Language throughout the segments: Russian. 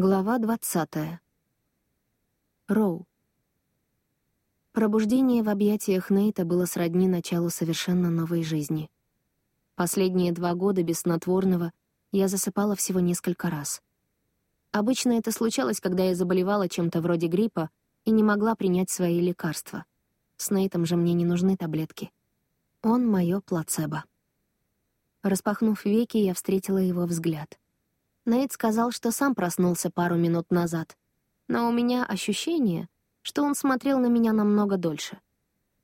Глава 20. Роу. Пробуждение в объятиях Нейта было сродни началу совершенно новой жизни. Последние два года без снотворного я засыпала всего несколько раз. Обычно это случалось, когда я заболевала чем-то вроде гриппа и не могла принять свои лекарства. С Нейтом же мне не нужны таблетки. Он — моё плацебо. Распахнув веки, я встретила его взгляд — Нейт сказал, что сам проснулся пару минут назад. Но у меня ощущение, что он смотрел на меня намного дольше.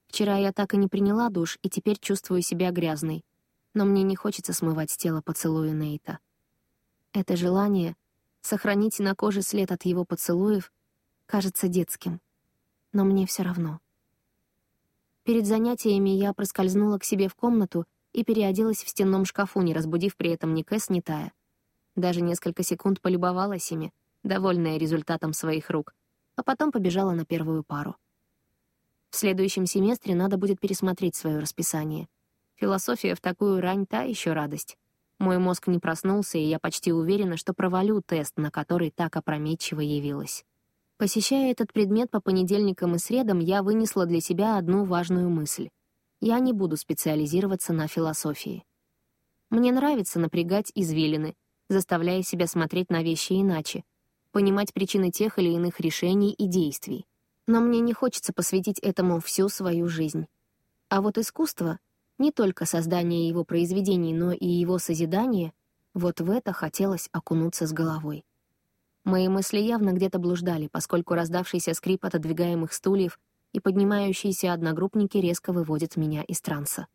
Вчера я так и не приняла душ, и теперь чувствую себя грязной. Но мне не хочется смывать с тела поцелуя Нейта. Это желание — сохранить на коже след от его поцелуев — кажется детским. Но мне все равно. Перед занятиями я проскользнула к себе в комнату и переоделась в стенном шкафу, не разбудив при этом ни Кэс, ни Тая. Даже несколько секунд полюбовалась ими, довольная результатом своих рук, а потом побежала на первую пару. В следующем семестре надо будет пересмотреть свое расписание. Философия в такую рань — та еще радость. Мой мозг не проснулся, и я почти уверена, что провалю тест, на который так опрометчиво явилась. Посещая этот предмет по понедельникам и средам, я вынесла для себя одну важную мысль. Я не буду специализироваться на философии. Мне нравится напрягать извилины, заставляя себя смотреть на вещи иначе, понимать причины тех или иных решений и действий. Но мне не хочется посвятить этому всю свою жизнь. А вот искусство, не только создание его произведений, но и его созидание, вот в это хотелось окунуться с головой. Мои мысли явно где-то блуждали, поскольку раздавшийся скрип отодвигаемых стульев и поднимающиеся одногруппники резко выводят меня из транса.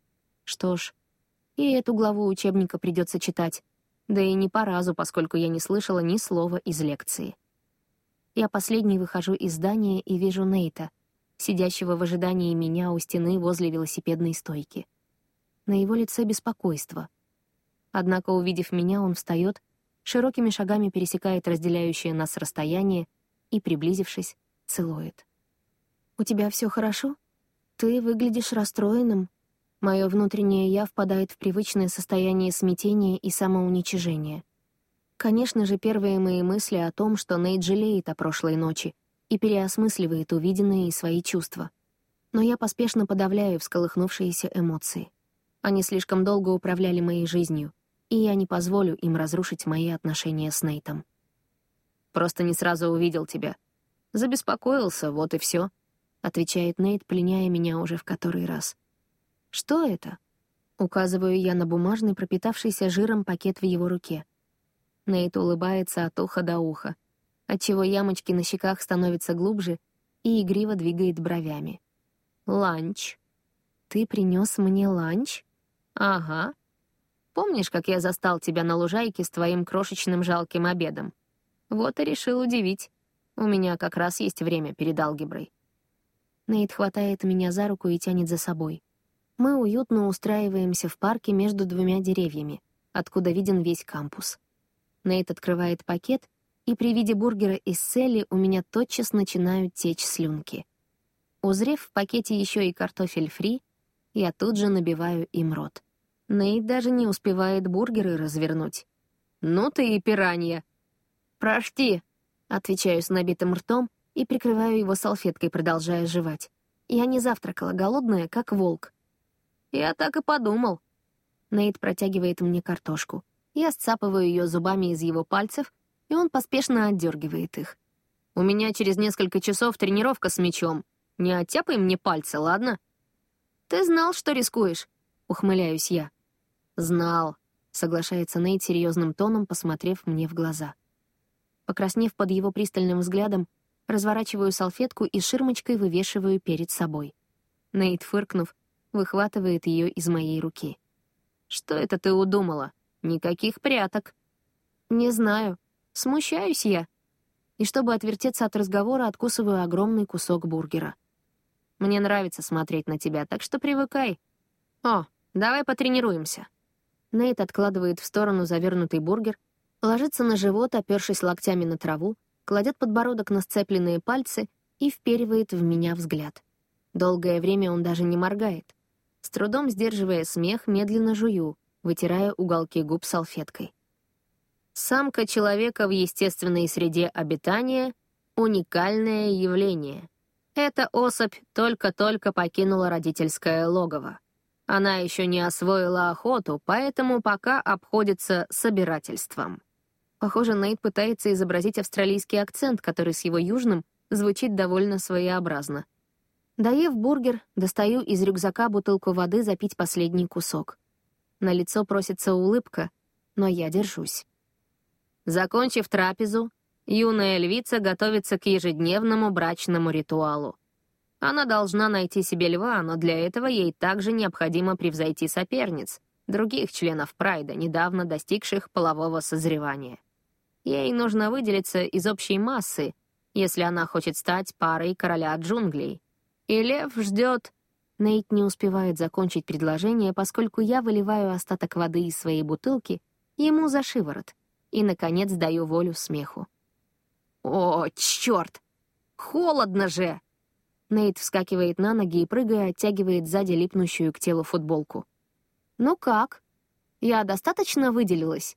Что ж, и эту главу учебника придется читать, да и не по разу, поскольку я не слышала ни слова из лекции. Я последний выхожу из здания и вижу Нейта, сидящего в ожидании меня у стены возле велосипедной стойки. На его лице беспокойство. Однако, увидев меня, он встает, широкими шагами пересекает разделяющее нас расстояние и, приблизившись, целует. «У тебя все хорошо? Ты выглядишь расстроенным», Мое внутреннее «я» впадает в привычное состояние смятения и самоуничижения. Конечно же, первые мои мысли о том, что Нейт жалеет о прошлой ночи и переосмысливает увиденные и свои чувства. Но я поспешно подавляю всколыхнувшиеся эмоции. Они слишком долго управляли моей жизнью, и я не позволю им разрушить мои отношения с Нейтом. «Просто не сразу увидел тебя. Забеспокоился, вот и все, отвечает Нейт, пленяя меня уже в который раз. «Что это?» Указываю я на бумажный, пропитавшийся жиром пакет в его руке. Нейт улыбается от уха до уха, отчего ямочки на щеках становятся глубже и игриво двигает бровями. «Ланч. Ты принес мне ланч?» «Ага. Помнишь, как я застал тебя на лужайке с твоим крошечным жалким обедом? Вот и решил удивить. У меня как раз есть время перед алгеброй». Нейт хватает меня за руку и тянет за собой. Мы уютно устраиваемся в парке между двумя деревьями, откуда виден весь кампус. Нейт открывает пакет, и при виде бургера из Селли у меня тотчас начинают течь слюнки. Узрев в пакете еще и картофель фри, я тут же набиваю им рот. Нейт даже не успевает бургеры развернуть. «Ну ты и пиранья!» «Прости!» — отвечаю с набитым ртом и прикрываю его салфеткой, продолжая жевать. Я не завтракала, голодная, как волк. «Я так и подумал». Нейт протягивает мне картошку. Я сцапываю ее зубами из его пальцев, и он поспешно отдергивает их. «У меня через несколько часов тренировка с мячом. Не оттяпай мне пальцы, ладно?» «Ты знал, что рискуешь?» — ухмыляюсь я. «Знал», — соглашается Нейт серьезным тоном, посмотрев мне в глаза. Покраснев под его пристальным взглядом, разворачиваю салфетку и ширмочкой вывешиваю перед собой. Нейт, фыркнув, выхватывает ее из моей руки. «Что это ты удумала? Никаких пряток». «Не знаю. Смущаюсь я». И чтобы отвертеться от разговора, откусываю огромный кусок бургера. «Мне нравится смотреть на тебя, так что привыкай. О, давай потренируемся». Нейт откладывает в сторону завернутый бургер, ложится на живот, опершись локтями на траву, кладет подбородок на сцепленные пальцы и вперивает в меня взгляд. Долгое время он даже не моргает. С трудом сдерживая смех, медленно жую, вытирая уголки губ салфеткой. Самка человека в естественной среде обитания — уникальное явление. Эта особь только-только покинула родительское логово. Она еще не освоила охоту, поэтому пока обходится собирательством. Похоже, Нейт пытается изобразить австралийский акцент, который с его южным звучит довольно своеобразно. Доев бургер, достаю из рюкзака бутылку воды запить последний кусок. На лицо просится улыбка, но я держусь. Закончив трапезу, юная львица готовится к ежедневному брачному ритуалу. Она должна найти себе льва, но для этого ей также необходимо превзойти соперниц, других членов Прайда, недавно достигших полового созревания. Ей нужно выделиться из общей массы, если она хочет стать парой короля джунглей. И лев ждет... Нейт не успевает закончить предложение, поскольку я выливаю остаток воды из своей бутылки ему за шиворот и, наконец, даю волю смеху. «О, черт! Холодно же!» Нейт вскакивает на ноги и, прыгая, оттягивает сзади липнущую к телу футболку. «Ну как? Я достаточно выделилась?»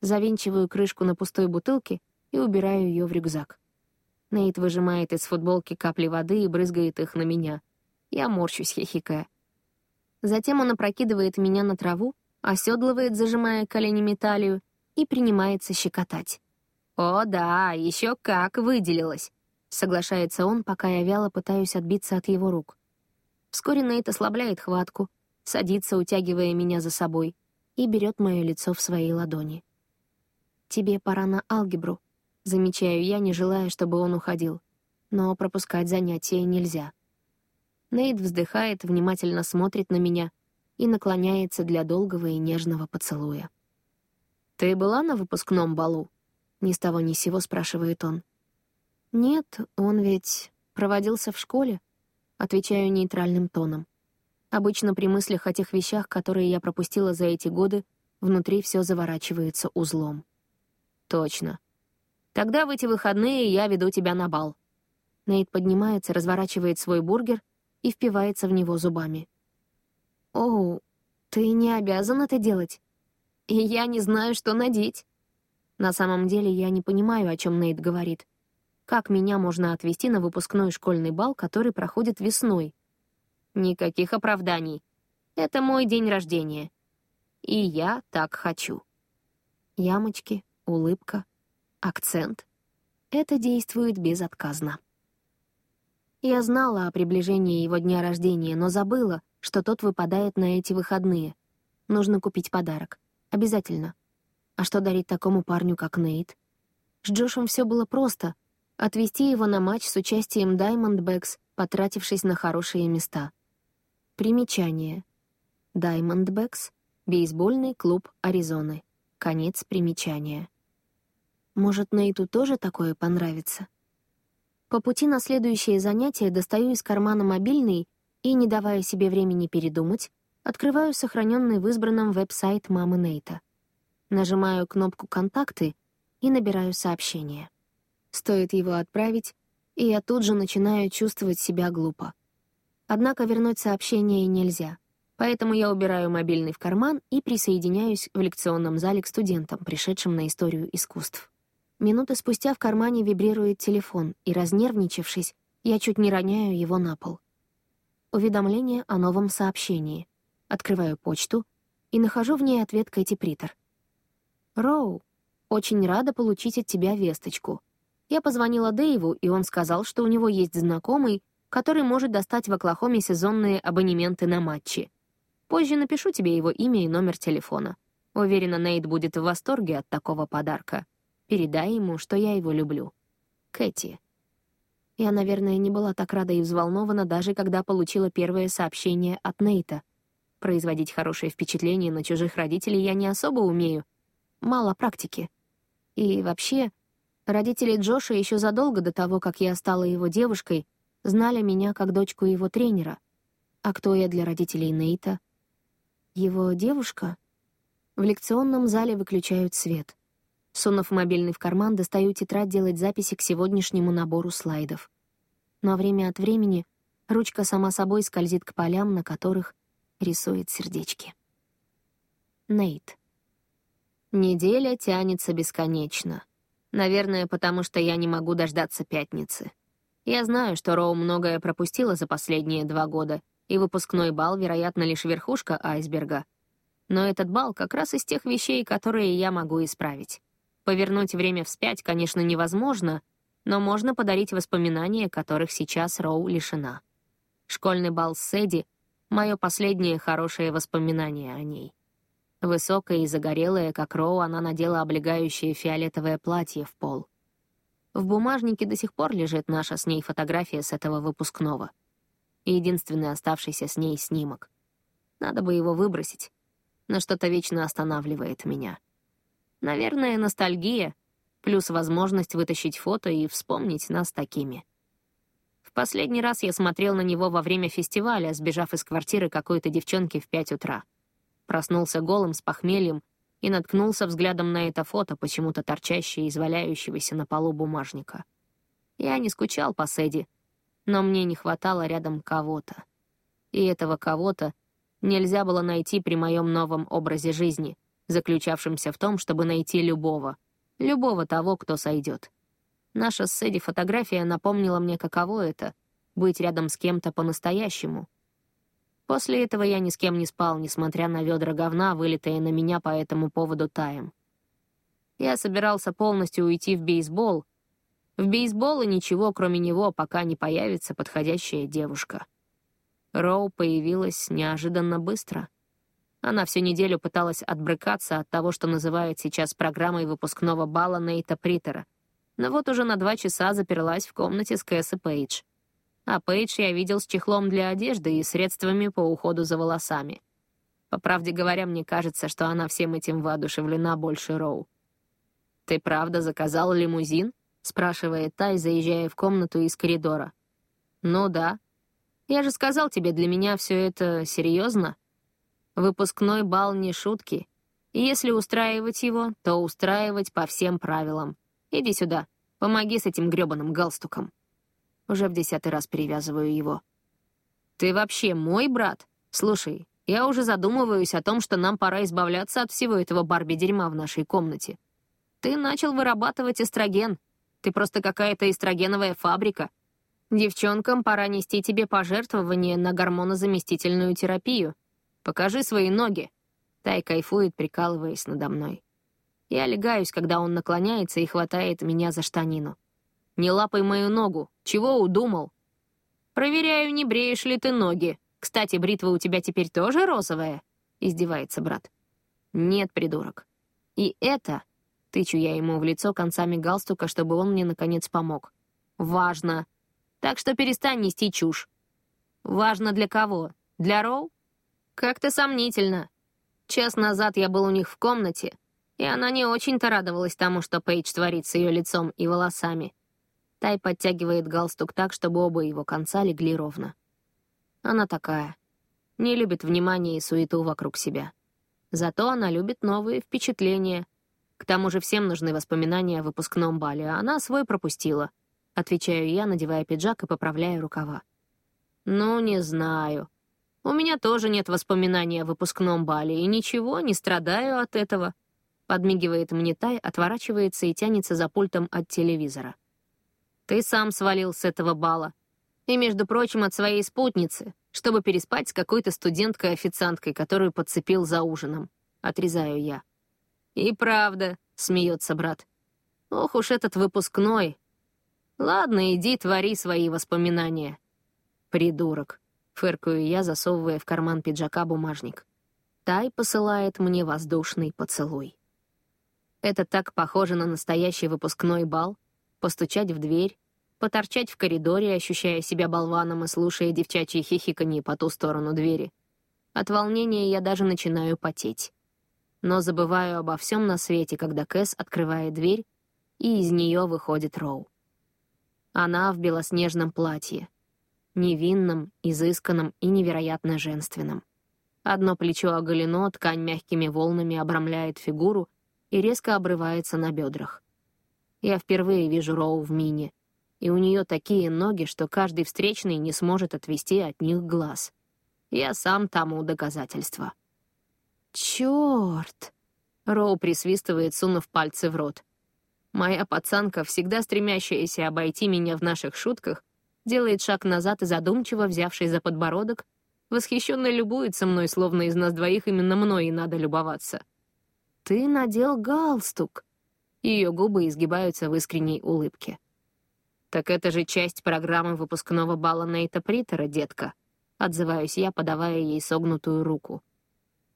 Завинчиваю крышку на пустой бутылке и убираю ее в рюкзак. Нейт выжимает из футболки капли воды и брызгает их на меня. Я морщусь, хихикая. Затем он опрокидывает меня на траву, оседлывает, зажимая коленями талию, и принимается щекотать. «О, да, еще как выделилась!» — соглашается он, пока я вяло пытаюсь отбиться от его рук. Вскоре Нейт ослабляет хватку, садится, утягивая меня за собой, и берет мое лицо в свои ладони. «Тебе пора на алгебру», Замечаю я, не желая, чтобы он уходил. Но пропускать занятия нельзя. Нейт вздыхает, внимательно смотрит на меня и наклоняется для долгого и нежного поцелуя. «Ты была на выпускном балу?» Ни с того ни сего спрашивает он. «Нет, он ведь проводился в школе», — отвечаю нейтральным тоном. Обычно при мыслях о тех вещах, которые я пропустила за эти годы, внутри все заворачивается узлом. «Точно. Тогда в эти выходные я веду тебя на бал». Нейт поднимается, разворачивает свой бургер и впивается в него зубами. «Оу, ты не обязан это делать. И я не знаю, что надеть». На самом деле я не понимаю, о чем Нейт говорит. Как меня можно отвезти на выпускной школьный бал, который проходит весной? Никаких оправданий. Это мой день рождения. И я так хочу. Ямочки, улыбка — акцент. Это действует безотказно. Я знала о приближении его дня рождения, но забыла, что тот выпадает на эти выходные. Нужно купить подарок. Обязательно. А что дарить такому парню, как Нейт? С Джошем все было просто. Отвезти его на матч с участием Diamondbacks, потратившись на хорошие места. Примечание. Diamondbacks — бейсбольный клуб Аризоны. Конец примечания. Может, Нейту тоже такое понравится? По пути на следующее занятие достаю из кармана мобильный и, не давая себе времени передумать, открываю сохраненный в избранном веб-сайт мамы Нейта. Нажимаю кнопку «Контакты» и набираю сообщение. Стоит его отправить, и я тут же начинаю чувствовать себя глупо. Однако вернуть сообщение нельзя, поэтому я убираю мобильный в карман и присоединяюсь в лекционном зале к студентам, пришедшим на историю искусств. Минуты спустя в кармане вибрирует телефон, и, разнервничавшись, я чуть не роняю его на пол. Уведомление о новом сообщении. Открываю почту и нахожу в ней ответ Кэти Притер. «Роу, очень рада получить от тебя весточку. Я позвонила Дэйву, и он сказал, что у него есть знакомый, который может достать в Оклахоме сезонные абонементы на матчи. Позже напишу тебе его имя и номер телефона. Уверена, Нейт будет в восторге от такого подарка. Передай ему, что я его люблю. Кэти. Я, наверное, не была так рада и взволнована, даже когда получила первое сообщение от Нейта. Производить хорошее впечатление на чужих родителей я не особо умею. Мало практики. И вообще, родители Джоша еще задолго до того, как я стала его девушкой, знали меня как дочку его тренера. А кто я для родителей Нейта? Его девушка? В лекционном зале выключают свет — Сунув мобильный в карман, достаю тетрадь делать записи к сегодняшнему набору слайдов. Но время от времени ручка сама собой скользит к полям, на которых рисует сердечки. Нейт. Неделя тянется бесконечно. Наверное, потому что я не могу дождаться пятницы. Я знаю, что Роу многое пропустила за последние два года, и выпускной бал, вероятно, лишь верхушка айсберга. Но этот бал как раз из тех вещей, которые я могу исправить. Повернуть время вспять, конечно, невозможно, но можно подарить воспоминания, которых сейчас Роу лишена. Школьный бал с Сэдди — мое последнее хорошее воспоминание о ней. Высокая и загорелая, как Роу, она надела облегающее фиолетовое платье в пол. В бумажнике до сих пор лежит наша с ней фотография с этого выпускного. Единственный оставшийся с ней снимок. Надо бы его выбросить, но что-то вечно останавливает меня. Наверное, ностальгия, плюс возможность вытащить фото и вспомнить нас такими. В последний раз я смотрел на него во время фестиваля, сбежав из квартиры какой-то девчонки в пять утра. Проснулся голым, с похмельем, и наткнулся взглядом на это фото, почему-то торчащее из валяющегося на полу бумажника. Я не скучал по Сэдди, но мне не хватало рядом кого-то. И этого кого-то нельзя было найти при моем новом образе жизни, заключавшемся в том, чтобы найти любого, любого того, кто сойдет. Наша с Сэдди фотография напомнила мне, каково это — быть рядом с кем-то по-настоящему, После этого я ни с кем не спал, несмотря на ведра говна, вылитые на меня по этому поводу таем. Я собирался полностью уйти в бейсбол. В бейсбол и ничего, кроме него, пока не появится подходящая девушка. Роу появилась неожиданно быстро. Она всю неделю пыталась отбрыкаться от того, что называют сейчас программой выпускного бала Нейта Притера. Но вот уже на два часа заперлась в комнате с Кэс и Пейдж — а Пейдж я видел с чехлом для одежды и средствами по уходу за волосами. По правде говоря, мне кажется, что она всем этим воодушевлена больше Роу. «Ты правда заказал лимузин?» — спрашивает Тай, заезжая в комнату из коридора. «Ну да. Я же сказал тебе, для меня все это серьезно. Выпускной бал не шутки. И если устраивать его, то устраивать по всем правилам. Иди сюда, помоги с этим грёбаным галстуком». Уже в десятый раз перевязываю его. «Ты вообще мой брат? Слушай, я уже задумываюсь о том, что нам пора избавляться от всего этого барби-дерьма в нашей комнате. Ты начал вырабатывать эстроген. Ты просто какая-то эстрогеновая фабрика. Девчонкам пора нести тебе пожертвование на гормонозаместительную терапию. Покажи свои ноги». Тай кайфует, прикалываясь надо мной. Я легаюсь, когда он наклоняется и хватает меня за штанину. Не лапай мою ногу. Чего удумал? Проверяю, не бреешь ли ты ноги. Кстати, бритва у тебя теперь тоже розовая? Издевается брат. Нет, придурок. И это... Тычу я ему в лицо концами галстука, чтобы он мне, наконец, помог. Важно. Так что перестань нести чушь. Важно для кого? Для Роу? Как-то сомнительно. Час назад я был у них в комнате, и она не очень-то радовалась тому, что Пейдж творит с ее лицом и волосами. Тай подтягивает галстук так, чтобы оба его конца легли ровно. Она такая. Не любит внимания и суету вокруг себя. Зато она любит новые впечатления. К тому же всем нужны воспоминания о выпускном бале, а она свой пропустила. Отвечаю я, надевая пиджак и поправляя рукава. «Ну, не знаю. У меня тоже нет воспоминаний о выпускном бале, и ничего, не страдаю от этого». Подмигивает мне Тай, отворачивается и тянется за пультом от телевизора. Ты сам свалил с этого бала. И, между прочим, от своей спутницы, чтобы переспать с какой-то студенткой-официанткой, которую подцепил за ужином. Отрезаю я. И правда, смеется брат. Ох уж этот выпускной. Ладно, иди, твори свои воспоминания. Придурок. Фыркаю я, засовывая в карман пиджака бумажник. Тай посылает мне воздушный поцелуй. Это так похоже на настоящий выпускной бал, постучать в дверь, поторчать в коридоре, ощущая себя болваном и слушая девчачьи хихиканье по ту сторону двери. От волнения я даже начинаю потеть. Но забываю обо всем на свете, когда Кэс открывает дверь, и из нее выходит Роу. Она в белоснежном платье. Невинном, изысканном и невероятно женственном. Одно плечо оголено, ткань мягкими волнами обрамляет фигуру и резко обрывается на бедрах. Я впервые вижу Роу в мини, и у нее такие ноги, что каждый встречный не сможет отвести от них глаз. Я сам тому доказательство. Черт! Роу присвистывает, сунув пальцы в рот. Моя пацанка, всегда стремящаяся обойти меня в наших шутках, делает шаг назад и задумчиво, взявшись за подбородок, восхищенно любуется мной, словно из нас двоих именно мной и надо любоваться. «Ты надел галстук!» Ее губы изгибаются в искренней улыбке. «Так это же часть программы выпускного бала Нейта Притера, детка», — отзываюсь я, подавая ей согнутую руку.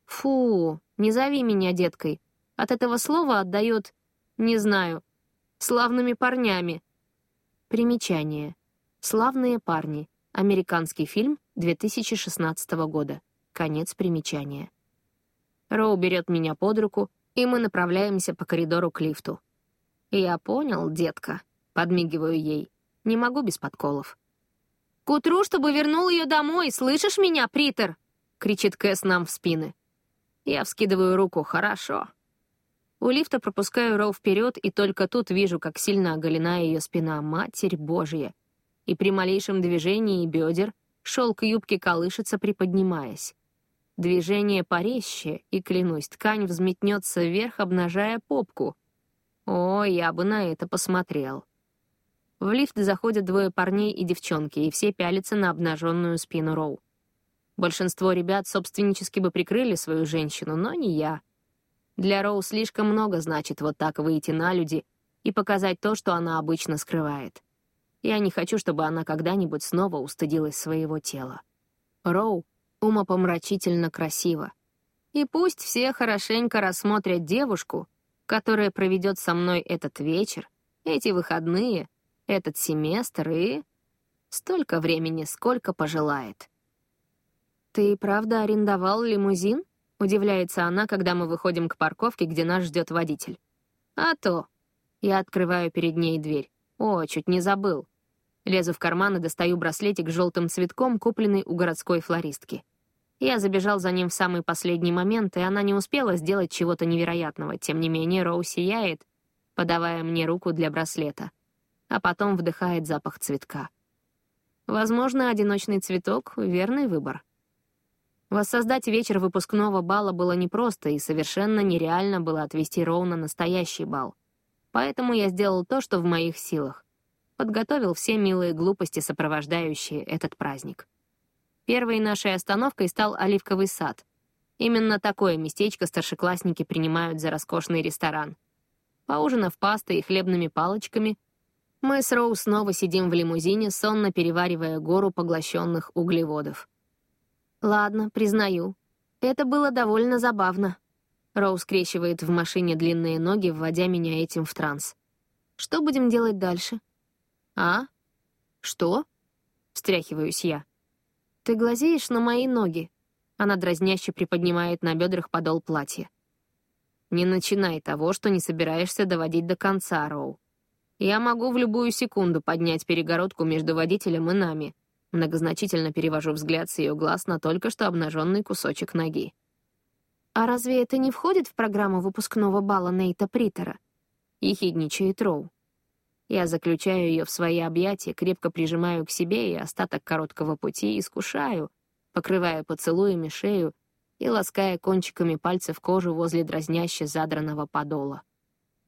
«Фу, не зови меня деткой. От этого слова отдает, не знаю, славными парнями». Примечание. «Славные парни». Американский фильм 2016 года. Конец примечания. Роу берет меня под руку, и мы направляемся по коридору к лифту. «Я понял, детка», — подмигиваю ей. «Не могу без подколов». «К утру, чтобы вернул ее домой, слышишь меня, Притер?» — кричит Кэс нам в спины. Я вскидываю руку. Хорошо. У лифта пропускаю Роу вперед, и только тут вижу, как сильно оголена ее спина. Матерь Божья. И при малейшем движении бедер шелк юбки колышется, приподнимаясь. Движение порезче, и, клянусь, ткань взметнется вверх, обнажая попку. О, я бы на это посмотрел. В лифт заходят двое парней и девчонки, и все пялятся на обнаженную спину Роу. Большинство ребят собственнически бы прикрыли свою женщину, но не я. Для Роу слишком много значит вот так выйти на люди и показать то, что она обычно скрывает. Я не хочу, чтобы она когда-нибудь снова устыдилась своего тела. Роу умопомрачительно красиво. И пусть все хорошенько рассмотрят девушку, которая проведет со мной этот вечер, эти выходные, этот семестр и... столько времени, сколько пожелает. «Ты правда арендовал лимузин?» — удивляется она, когда мы выходим к парковке, где нас ждет водитель. «А то!» Я открываю перед ней дверь. О, чуть не забыл. Лезу в карман и достаю браслетик с желтым цветком, купленный у городской флористки. Я забежал за ним в самый последний момент, и она не успела сделать чего-то невероятного. Тем не менее, Роу сияет, подавая мне руку для браслета, а потом вдыхает запах цветка. Возможно, одиночный цветок — верный выбор. Воссоздать вечер выпускного бала было непросто, и совершенно нереально было отвести Роу на настоящий бал. Поэтому я сделал то, что в моих силах. Подготовил все милые глупости, сопровождающие этот праздник. Первой нашей остановкой стал Оливковый сад. Именно такое местечко старшеклассники принимают за роскошный ресторан. Поужинав пастой и хлебными палочками, мы с Роу снова сидим в лимузине, сонно переваривая гору поглощенных углеводов. Ладно, признаю. Это было довольно забавно. Роу скрещивает в машине длинные ноги, вводя меня этим в транс. Что будем делать дальше? А? Что? Встряхиваюсь я. Ты глазеешь на мои ноги. Она дразняще приподнимает на бедрах подол платья. Не начинай того, что не собираешься доводить до конца, Роу. Я могу в любую секунду поднять перегородку между водителем и нами, Многозначительно перевожу взгляд с ее глаз на только что обнаженный кусочек ноги. «А разве это не входит в программу выпускного бала Нейта Притера?» — ехидничает Роу. Я заключаю ее в свои объятия, крепко прижимаю к себе и остаток короткого пути искушаю, покрывая поцелуями шею и лаская кончиками пальцев кожу возле дразняще задранного подола.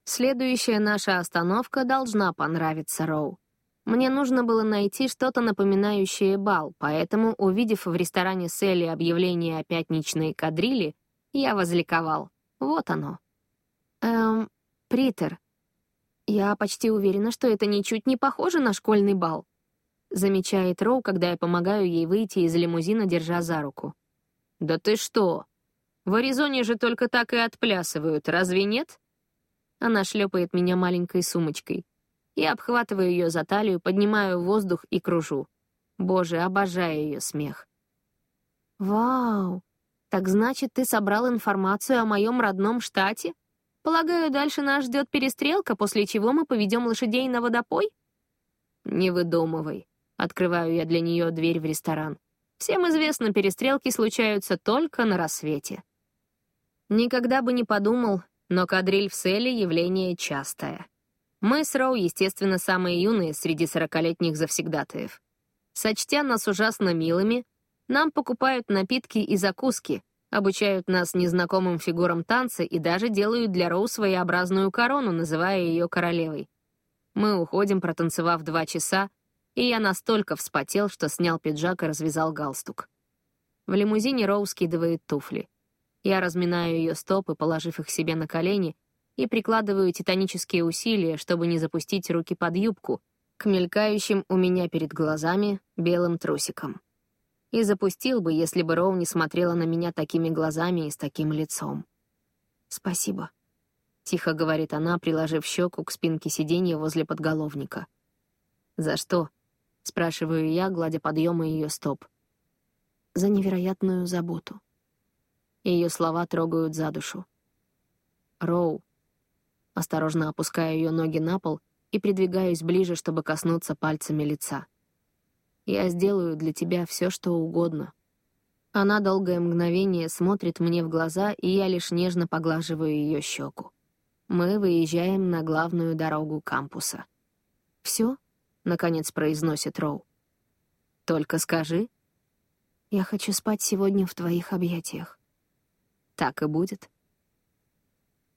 Следующая наша остановка должна понравиться Роу. Мне нужно было найти что-то напоминающее бал, поэтому, увидев в ресторане Селли объявление о пятничной кадрили, я возликовал. Вот оно. Эм, Притер. Я почти уверена, что это ничуть не похоже на школьный бал. Замечает Роу, когда я помогаю ей выйти из лимузина, держа за руку. «Да ты что? В Аризоне же только так и отплясывают, разве нет?» Она шлепает меня маленькой сумочкой. Я обхватываю ее за талию, поднимаю воздух и кружу. Боже, обожаю ее смех. «Вау! Так значит, ты собрал информацию о моем родном штате? Полагаю, дальше нас ждет перестрелка, после чего мы поведем лошадей на водопой?» «Не выдумывай», — открываю я для нее дверь в ресторан. «Всем известно, перестрелки случаются только на рассвете». Никогда бы не подумал, но кадриль в Селе — явление частое. Мы с Роу, естественно, самые юные среди сорокалетних завсегдатаев. Сочтя нас ужасно милыми, нам покупают напитки и закуски, обучают нас незнакомым фигурам танца и даже делают для Роу своеобразную корону, называя ее королевой. Мы уходим, протанцевав два часа, и я настолько вспотел, что снял пиджак и развязал галстук. В лимузине Роу скидывает туфли. Я разминаю ее стопы, положив их себе на колени, и прикладываю титанические усилия, чтобы не запустить руки под юбку, к мелькающим у меня перед глазами белым трусикам. И запустил бы, если бы Роу не смотрела на меня такими глазами и с таким лицом. «Спасибо», — тихо говорит она, приложив щеку к спинке сиденья возле подголовника. «За что?» — спрашиваю я, гладя подъемы ее стоп. «За невероятную заботу». Ее слова трогают за душу. «Роу». Осторожно опускаю ее ноги на пол и придвигаюсь ближе, чтобы коснуться пальцами лица. «Я сделаю для тебя все, что угодно». Она долгое мгновение смотрит мне в глаза, и я лишь нежно поглаживаю ее щеку. Мы выезжаем на главную дорогу кампуса. «Все?» — наконец произносит Роу. «Только скажи». «Я хочу спать сегодня в твоих объятиях». «Так и будет».